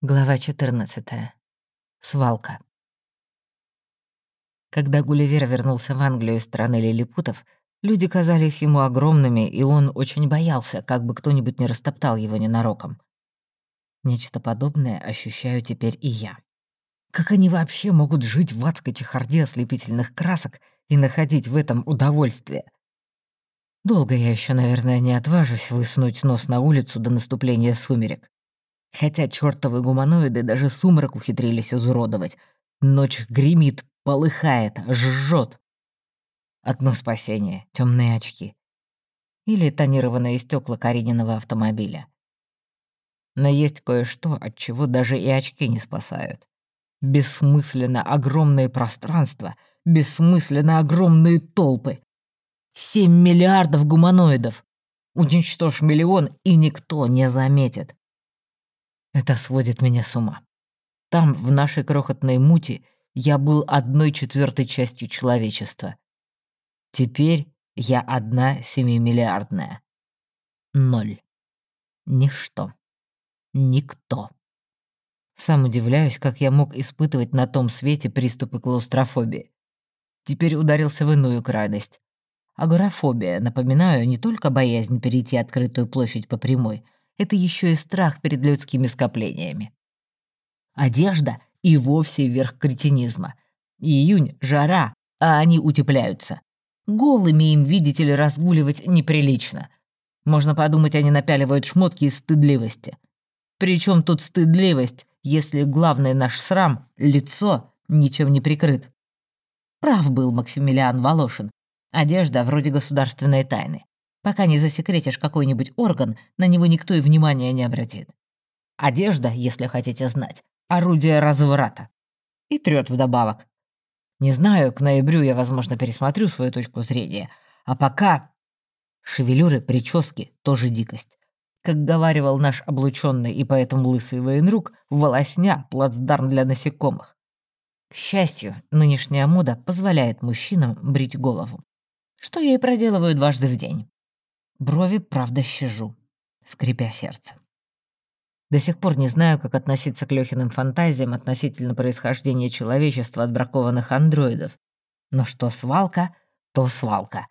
Глава 14. Свалка. Когда Гулливер вернулся в Англию из страны лилипутов, люди казались ему огромными, и он очень боялся, как бы кто-нибудь не растоптал его ненароком. Нечто подобное ощущаю теперь и я. Как они вообще могут жить в адской чехарде ослепительных красок и находить в этом удовольствие? Долго я еще, наверное, не отважусь высунуть нос на улицу до наступления сумерек. Хотя чертовы гуманоиды даже сумрак ухитрились изуродовать. Ночь гремит, полыхает, жжет. Одно спасение — темные очки. Или тонированные стекла Карининого автомобиля. Но есть кое-что, от чего даже и очки не спасают. Бессмысленно огромные пространства, бессмысленно огромные толпы. Семь миллиардов гуманоидов. Уничтожь миллион, и никто не заметит. Это сводит меня с ума. Там, в нашей крохотной мути, я был одной четвертой частью человечества. Теперь я одна семимиллиардная. Ноль. Ничто. Никто. Сам удивляюсь, как я мог испытывать на том свете приступы клаустрофобии. Теперь ударился в иную крайность. Агорафобия, напоминаю, не только боязнь перейти открытую площадь по прямой — это еще и страх перед людскими скоплениями. Одежда и вовсе верх кретинизма. Июнь — жара, а они утепляются. Голыми им, видите ли, разгуливать неприлично. Можно подумать, они напяливают шмотки из стыдливости. Причем тут стыдливость, если главный наш срам — лицо, ничем не прикрыт. Прав был Максимилиан Волошин. Одежда вроде государственной тайны. Пока не засекретишь какой-нибудь орган, на него никто и внимания не обратит. Одежда, если хотите знать, орудие разврата. И трёт вдобавок. Не знаю, к ноябрю я, возможно, пересмотрю свою точку зрения. А пока... Шевелюры, прически — тоже дикость. Как говаривал наш облученный и поэтому лысый военрук, волосня — плацдарм для насекомых. К счастью, нынешняя мода позволяет мужчинам брить голову. Что я и проделываю дважды в день. Брови, правда, щажу, скрипя сердце. До сих пор не знаю, как относиться к Лёхиным фантазиям относительно происхождения человечества от бракованных андроидов. Но что свалка, то свалка.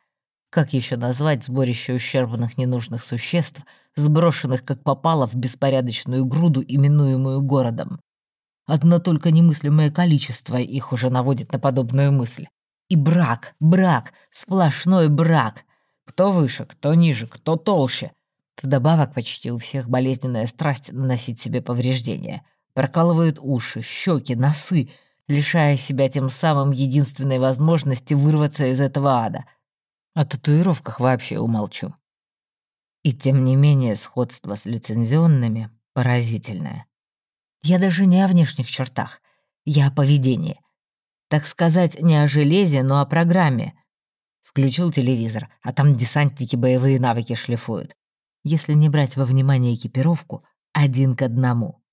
Как еще назвать сборище ущербных ненужных существ, сброшенных как попало в беспорядочную груду, именуемую городом? Одно только немыслимое количество их уже наводит на подобную мысль. И брак, брак, сплошной брак. Кто выше, кто ниже, кто толще. Вдобавок почти у всех болезненная страсть наносить себе повреждения. Прокалывают уши, щеки, носы, лишая себя тем самым единственной возможности вырваться из этого ада. О татуировках вообще умолчу. И тем не менее сходство с лицензионными поразительное. Я даже не о внешних чертах, я о поведении. Так сказать, не о железе, но о программе, Включил телевизор, а там десантники боевые навыки шлифуют. Если не брать во внимание экипировку, один к одному.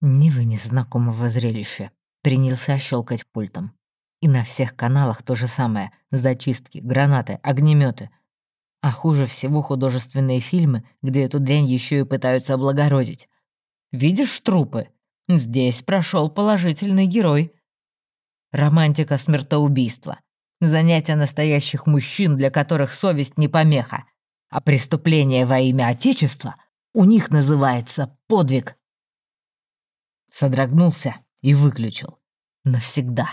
Не вынес знакомого зрелища. Принялся щелкать пультом. И на всех каналах то же самое. Зачистки, гранаты, огнеметы. А хуже всего художественные фильмы, где эту дрянь еще и пытаются облагородить. Видишь трупы? Здесь прошел положительный герой. Романтика смертоубийства. Занятия настоящих мужчин, для которых совесть не помеха. А преступление во имя Отечества у них называется подвиг. Содрогнулся и выключил. Навсегда.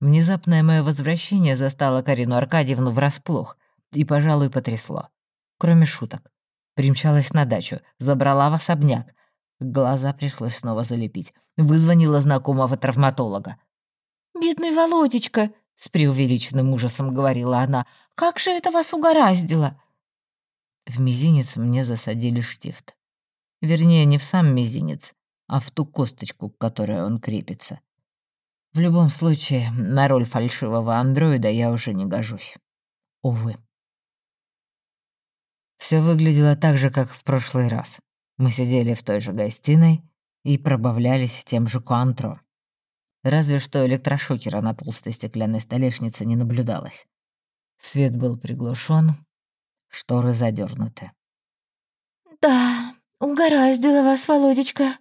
Внезапное мое возвращение застало Карину Аркадьевну врасплох и, пожалуй, потрясло. Кроме шуток. Примчалась на дачу, забрала в особняк. Глаза пришлось снова залепить. Вызвонила знакомого травматолога. «Бедный Володечка!» — с преувеличенным ужасом говорила она. «Как же это вас угораздило?» В мизинец мне засадили штифт. Вернее, не в сам мизинец, а в ту косточку, к которой он крепится. В любом случае, на роль фальшивого андроида я уже не гожусь. Увы. Все выглядело так же, как в прошлый раз. Мы сидели в той же гостиной и пробавлялись тем же куантро. Разве что электрошокера на толстой стеклянной столешнице не наблюдалось. Свет был приглушен, шторы задернуты. «Да, угораздило вас, Володечка»,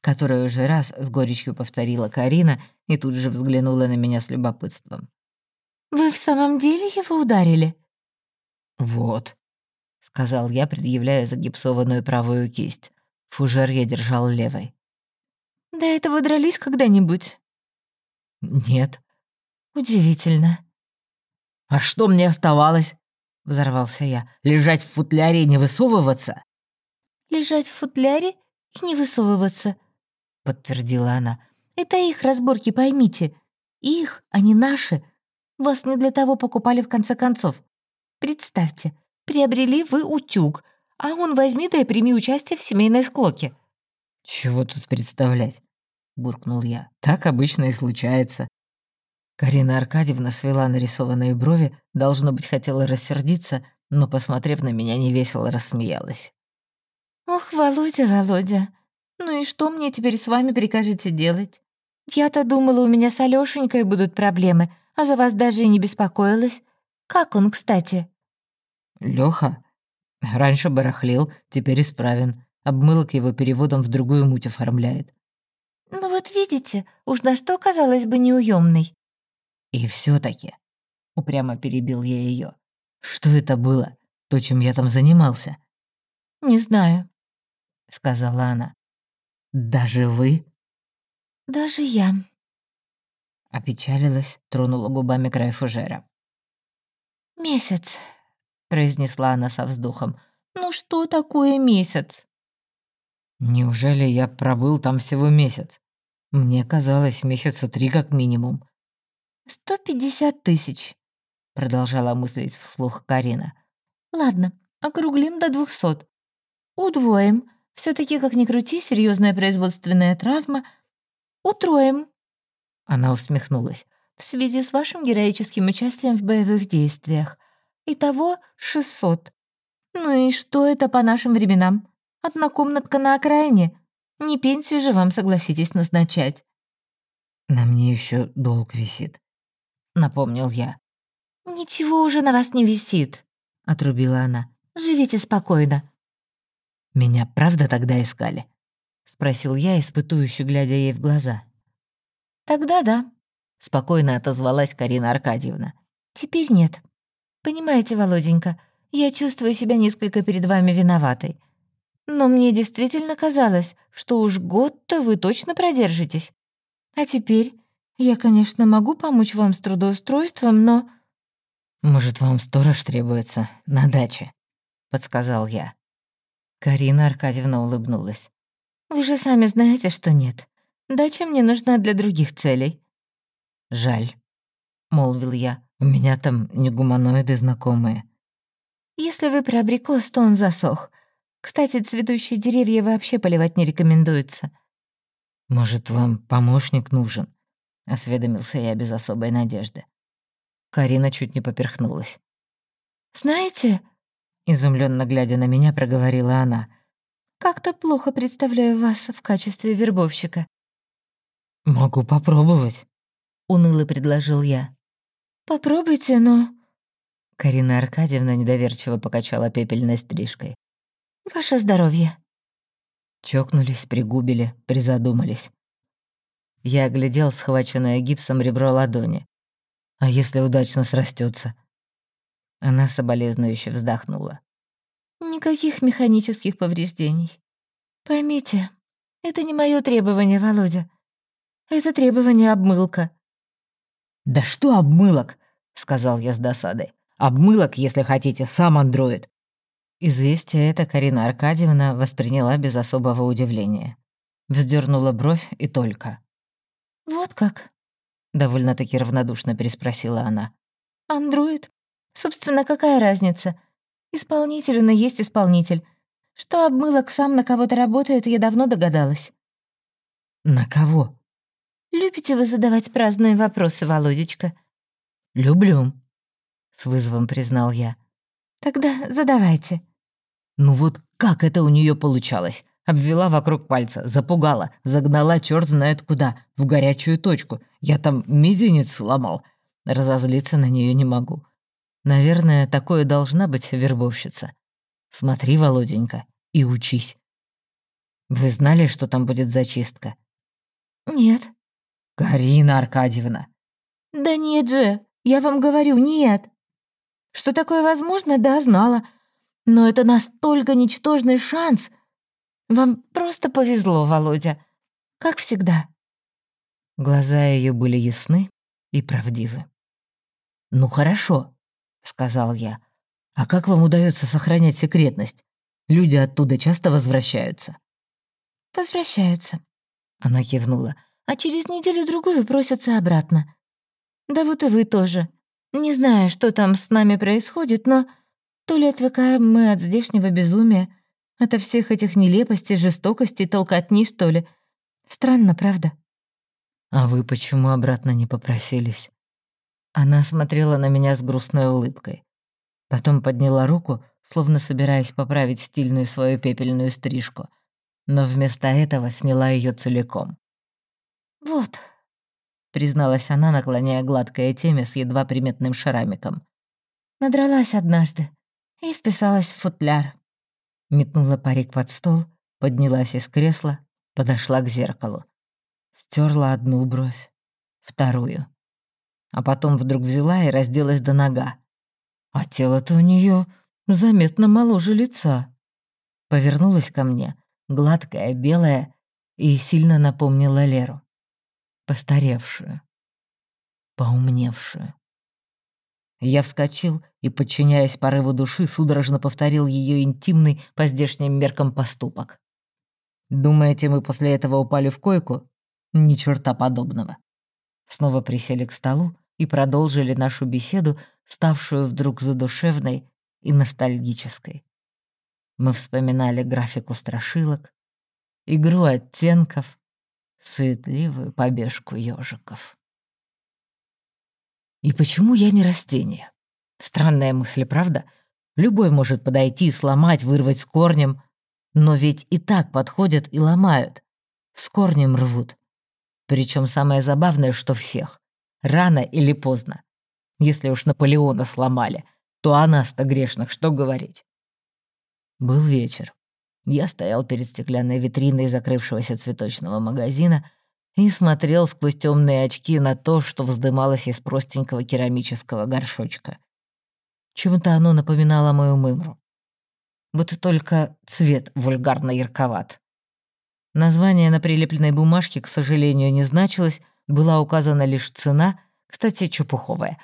который уже раз с горечью повторила Карина и тут же взглянула на меня с любопытством. «Вы в самом деле его ударили?» «Вот», — сказал я, предъявляя загипсованную правую кисть. Фужер я держал левой. «До этого дрались когда-нибудь?» «Нет». «Удивительно». «А что мне оставалось?» — взорвался я. «Лежать в футляре и не высовываться?» «Лежать в футляре и не высовываться», — подтвердила она. «Это их разборки, поймите. Их, а не наши. Вас не для того покупали в конце концов. Представьте, приобрели вы утюг, а он возьми да и прими участие в семейной склоке». «Чего тут представлять?» — буркнул я. «Так обычно и случается». Карина Аркадьевна свела нарисованные брови, должно быть, хотела рассердиться, но, посмотрев на меня, невесело рассмеялась. «Ох, Володя, Володя, ну и что мне теперь с вами прикажете делать? Я-то думала, у меня с Алёшенькой будут проблемы, а за вас даже и не беспокоилась. Как он, кстати?» «Лёха? Раньше барахлил, теперь исправен. Обмылок его переводом в другую муть оформляет». «Ну вот видите, уж на что, казалось бы, неуемный. «И все таки упрямо перебил я ее. «Что это было? То, чем я там занимался?» «Не знаю», — сказала она. «Даже вы?» «Даже я». Опечалилась, тронула губами край фужера. «Месяц», — произнесла она со вздохом. «Ну что такое месяц?» «Неужели я пробыл там всего месяц? Мне казалось, месяца три как минимум. «Сто пятьдесят тысяч», — продолжала мыслить вслух Карина. «Ладно, округлим до двухсот. Удвоим. все таки как ни крути, серьезная производственная травма. Утроим». Она усмехнулась. «В связи с вашим героическим участием в боевых действиях. Итого шестьсот. Ну и что это по нашим временам? Одна комнатка на окраине. Не пенсию же вам согласитесь назначать». «На мне еще долг висит», — напомнил я. «Ничего уже на вас не висит», — отрубила она. «Живите спокойно». «Меня правда тогда искали?» — спросил я, испытующе глядя ей в глаза. «Тогда да», — спокойно отозвалась Карина Аркадьевна. «Теперь нет. Понимаете, Володенька, я чувствую себя несколько перед вами виноватой. Но мне действительно казалось, что уж год-то вы точно продержитесь. А теперь я, конечно, могу помочь вам с трудоустройством, но...» «Может, вам сторож требуется на даче?» — подсказал я. Карина Аркадьевна улыбнулась. «Вы же сами знаете, что нет. Дача мне нужна для других целей». «Жаль», — молвил я. «У меня там не гуманоиды знакомые». «Если вы про абрикос, то он засох. Кстати, цветущие деревья вообще поливать не рекомендуется». «Может, вам помощник нужен?» — осведомился я без особой надежды. Карина чуть не поперхнулась. «Знаете...» — изумленно глядя на меня, проговорила она. «Как-то плохо представляю вас в качестве вербовщика». «Могу попробовать», — уныло предложил я. «Попробуйте, но...» Карина Аркадьевна недоверчиво покачала пепельной стрижкой. «Ваше здоровье». Чокнулись, пригубили, призадумались. Я оглядел схваченное гипсом ребро ладони. «А если удачно срастется? Она соболезнующе вздохнула. «Никаких механических повреждений. Поймите, это не мое требование, Володя. Это требование обмылка». «Да что обмылок?» — сказал я с досадой. «Обмылок, если хотите, сам андроид». Известие это Карина Аркадьевна восприняла без особого удивления. Вздернула бровь и только. «Вот как?» — довольно-таки равнодушно переспросила она. «Андроид? Собственно, какая разница? Исполнитель он и есть исполнитель. Что обмылок сам на кого-то работает, я давно догадалась». «На кого?» «Любите вы задавать праздные вопросы, Володечка?» «Люблю», — с вызовом признал я. «Тогда задавайте». «Ну вот как это у нее получалось? Обвела вокруг пальца, запугала, загнала черт знает куда, в горячую точку. Я там мизинец сломал. Разозлиться на нее не могу. Наверное, такое должна быть вербовщица. Смотри, Володенька, и учись. Вы знали, что там будет зачистка? Нет. Карина Аркадьевна. Да нет же, я вам говорю, нет. Что такое возможно, да, знала. Но это настолько ничтожный шанс. Вам просто повезло, Володя. Как всегда. Глаза ее были ясны и правдивы. «Ну хорошо», — сказал я. «А как вам удается сохранять секретность? Люди оттуда часто возвращаются?» «Возвращаются», — она кивнула. «А через неделю-другую просятся обратно. Да вот и вы тоже. Не знаю, что там с нами происходит, но то ли отвыкаем мы от здешнего безумия, от всех этих нелепостей, жестокостей, толкотни, что ли. Странно, правда?» «А вы почему обратно не попросились?» Она смотрела на меня с грустной улыбкой. Потом подняла руку, словно собираясь поправить стильную свою пепельную стрижку, но вместо этого сняла ее целиком. «Вот», — призналась она, наклоняя гладкое темя с едва приметным шарамиком. «Надралась однажды и вписалась в футляр». Метнула парик под стол, поднялась из кресла, подошла к зеркалу. Стерла одну бровь, вторую. А потом вдруг взяла и разделась до нога. А тело-то у нее заметно моложе лица. Повернулась ко мне, гладкая, белая, и сильно напомнила Леру. Постаревшую. Поумневшую. Я вскочил и, подчиняясь порыву души, судорожно повторил ее интимный по здешним меркам поступок. «Думаете, мы после этого упали в койку? Ни черта подобного. Снова присели к столу и продолжили нашу беседу, ставшую вдруг задушевной и ностальгической. Мы вспоминали графику страшилок, игру оттенков, суетливую побежку ежиков. И почему я не растение? Странная мысль, правда? Любой может подойти, сломать, вырвать с корнем. Но ведь и так подходят и ломают. С корнем рвут. Причем самое забавное, что всех. Рано или поздно. Если уж Наполеона сломали, то о нас-то грешных что говорить. Был вечер. Я стоял перед стеклянной витриной закрывшегося цветочного магазина и смотрел сквозь темные очки на то, что вздымалось из простенького керамического горшочка. Чем-то оно напоминало мою мымру. Вот только цвет вульгарно ярковат. Название на прилепленной бумажке, к сожалению, не значилось, была указана лишь цена, кстати, чепуховая.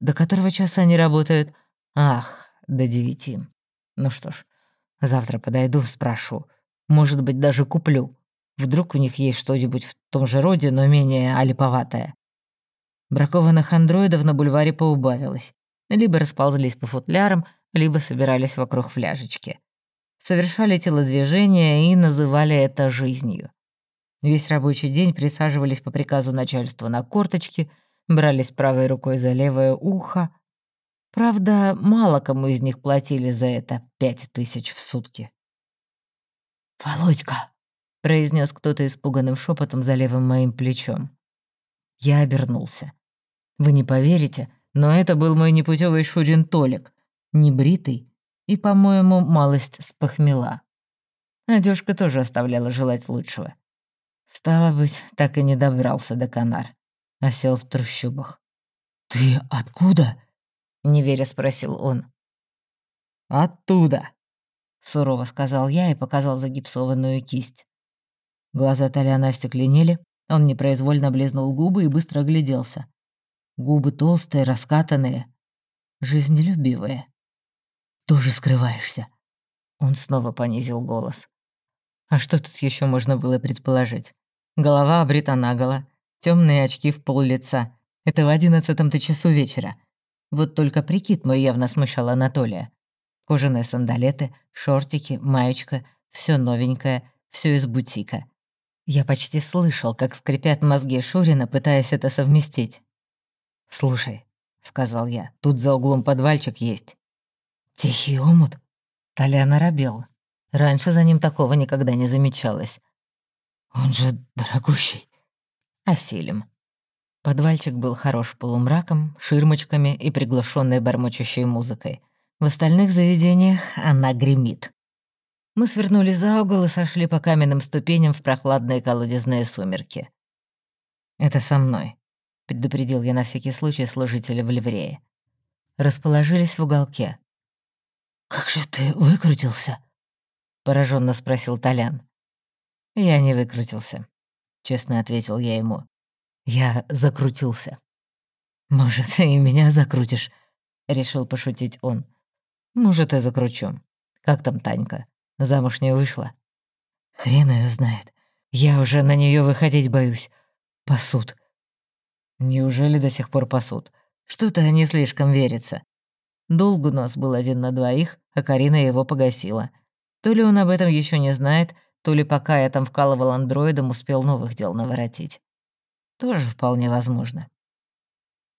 До которого часа они работают? Ах, до девяти. Ну что ж, завтра подойду, спрошу. Может быть, даже куплю. Вдруг у них есть что-нибудь в том же роде, но менее алиповатое. Бракованных андроидов на бульваре поубавилось. Либо расползлись по футлярам, либо собирались вокруг фляжечки совершали телодвижения и называли это жизнью. Весь рабочий день присаживались по приказу начальства на корточки, брались правой рукой за левое ухо. Правда, мало кому из них платили за это пять тысяч в сутки. «Володька!» — произнес кто-то испуганным шепотом за левым моим плечом. Я обернулся. Вы не поверите, но это был мой непутевый Шурин Толик, небритый, и, по-моему, малость спохмела. Одежка тоже оставляла желать лучшего. Стало быть, так и не добрался до Канар, а сел в трущобах. «Ты откуда?» — неверя спросил он. «Оттуда», — сурово сказал я и показал загипсованную кисть. Глаза Толяна остекленели, он непроизвольно облизнул губы и быстро огляделся. Губы толстые, раскатанные, жизнелюбивые тоже скрываешься?» Он снова понизил голос. А что тут еще можно было предположить? Голова обрита наголо, темные очки в пол лица. Это в одиннадцатом-то часу вечера. Вот только прикид мой явно смущал Анатолия. Кожаные сандалеты, шортики, маечка, все новенькое, все из бутика. Я почти слышал, как скрипят мозги Шурина, пытаясь это совместить. «Слушай», — сказал я, — «тут за углом подвальчик есть. «Тихий омут?» Толян оробел. Раньше за ним такого никогда не замечалось. «Он же дорогущий». «Осилим». Подвальчик был хорош полумраком, ширмочками и приглушенной бормочущей музыкой. В остальных заведениях она гремит. Мы свернули за угол и сошли по каменным ступеням в прохладные колодезные сумерки. «Это со мной», — предупредил я на всякий случай служителя в ливрее. Расположились в уголке. «Как же ты выкрутился?» — пораженно спросил Толян. «Я не выкрутился», — честно ответил я ему. «Я закрутился». «Может, и меня закрутишь?» — решил пошутить он. «Может, и закручу. Как там Танька? Замуж не вышла?» «Хрен ее знает. Я уже на нее выходить боюсь. Пасут». «Неужели до сих пор пасут? Что-то не слишком верится. Долг у нас был один на двоих, а Карина его погасила. То ли он об этом еще не знает, то ли пока я там вкалывал андроидом, успел новых дел наворотить. Тоже вполне возможно.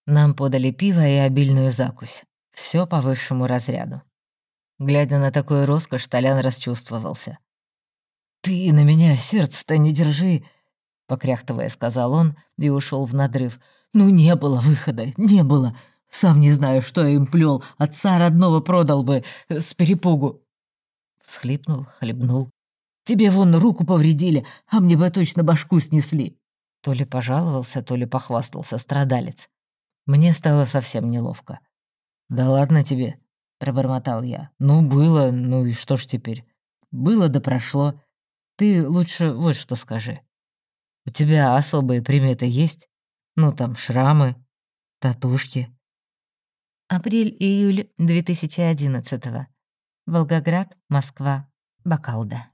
Нам подали пиво и обильную закусь. Все по высшему разряду. Глядя на такую роскошь, Толян расчувствовался. «Ты на меня сердце-то не держи», — покряхтывая, сказал он и ушел в надрыв. «Ну не было выхода, не было. Сам не знаю, что я им плел. Отца родного продал бы э, с перепугу». Схлипнул, хлебнул. «Тебе вон руку повредили, а мне бы точно башку снесли». То ли пожаловался, то ли похвастался страдалец. Мне стало совсем неловко. «Да ладно тебе», — пробормотал я. «Ну, было, ну и что ж теперь? Было да прошло. Ты лучше вот что скажи. У тебя особые приметы есть? Ну, там, шрамы, татушки». Апрель-июль 2011 -го. Волгоград, Москва, Бакалда.